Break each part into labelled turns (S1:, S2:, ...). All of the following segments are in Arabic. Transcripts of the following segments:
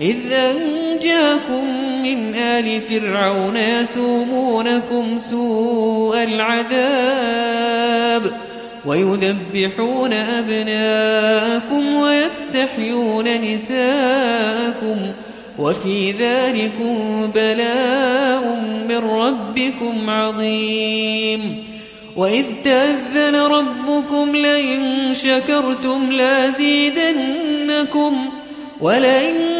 S1: إذ أنجاكم من آل فرعون يسومونكم سوء العذاب ويذبحون أبناءكم ويستحيون نساءكم وفي ذلكم بلاء من ربكم عظيم وإذ تأذن ربكم لئن شكرتم لازيدنكم ولئن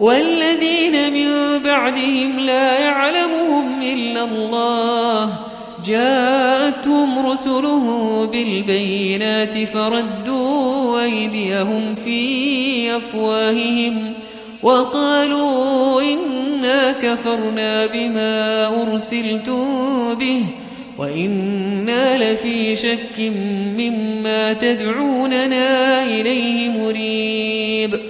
S1: والذين من بعدهم لا يعلمهم إلا الله. جاءتهم رسلهم بالبينات فردوا أيديهم في أفواههم وقالوا إنا كفرنا بما أرسلتم به وإنا لفي شك مما تدعوننا إليه مريب.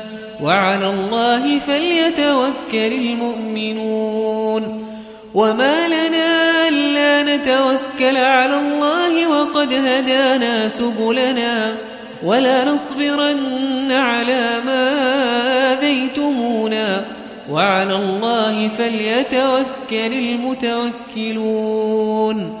S1: وعلى الله فليتوكل المؤمنون. وما لنا ألا نتوكل على الله وقد هدانا سبلنا ولا نصبرن على ما آذيتمونا. وعلى الله فليتوكل المتوكلون.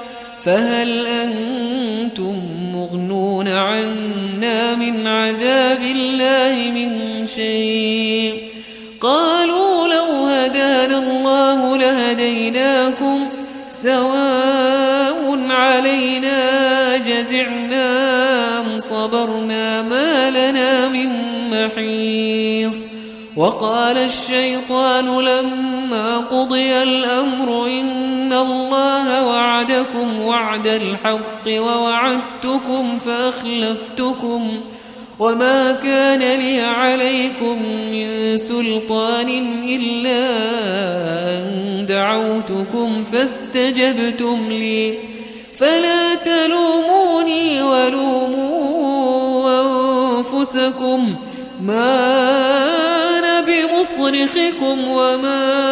S1: فهل أنتم مغنون عنا من عذاب الله من شيء؟ قالوا لو هدانا الله لهديناكم سواء علينا جزعنا صبرنا ما لنا من محيص. وقال الشيطان لما قضي الأمر إن الله وعدكم وعد الحق ووعدتكم فأخلفتكم وما كان لي عليكم من سلطان إلا أن دعوتكم فاستجبتم لي فلا تلوموني ولوموا أنفسكم ما أنا بمصرخكم وما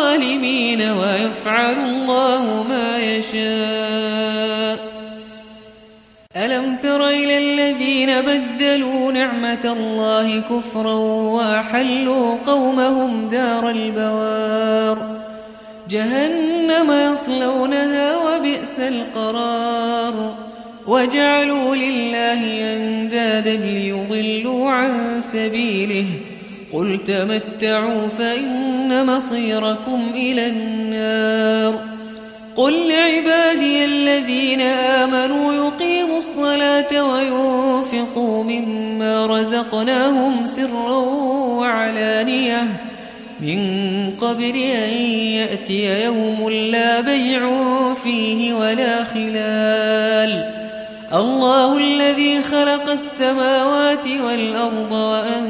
S1: الظالمين ويفعل الله ما يشاء. ألم تر إلى الذين بدلوا نعمة الله كفرا وحلوا قومهم دار البوار. جهنم يصلونها وبئس القرار. وجعلوا لله أندادا ليضلوا عن سبيله. قل تمتعوا فإن مصيركم إلى النار قل لعبادي الذين آمنوا يقيموا الصلاة وينفقوا مما رزقناهم سرا وعلانية من قبل أن يأتي يوم لا بيع فيه ولا خلال الله الذي خلق السماوات والأرض وأنزل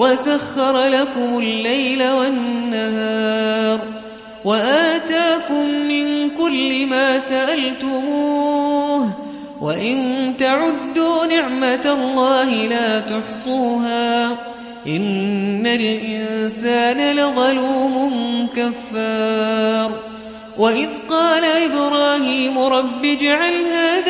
S1: وسخر لكم الليل والنهار وآتاكم من كل ما سألتموه وإن تعدوا نعمة الله لا تحصوها إن الإنسان لظلوم كفار وإذ قال إبراهيم رب اجعل هذا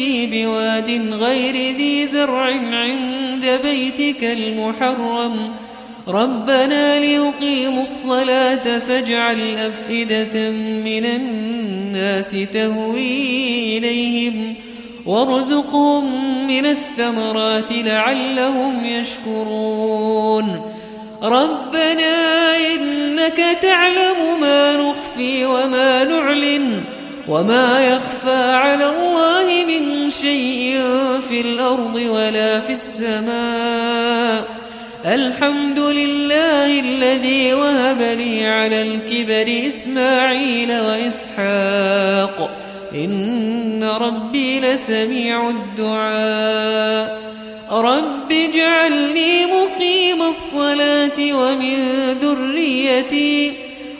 S1: بواد غير ذي زرع عند بيتك المحرم. ربنا ليقيموا الصلاة فاجعل أفئدة من الناس تهوي إليهم وارزقهم من الثمرات لعلهم يشكرون. ربنا إنك تعلم ما نخفي وما نعلن. وما يخفى على الله من شيء في الأرض ولا في السماء الحمد لله الذي وهب لي على الكبر إسماعيل وإسحاق إن ربي لسميع الدعاء رب اجعلني مقيم الصلاة ومن ذريتي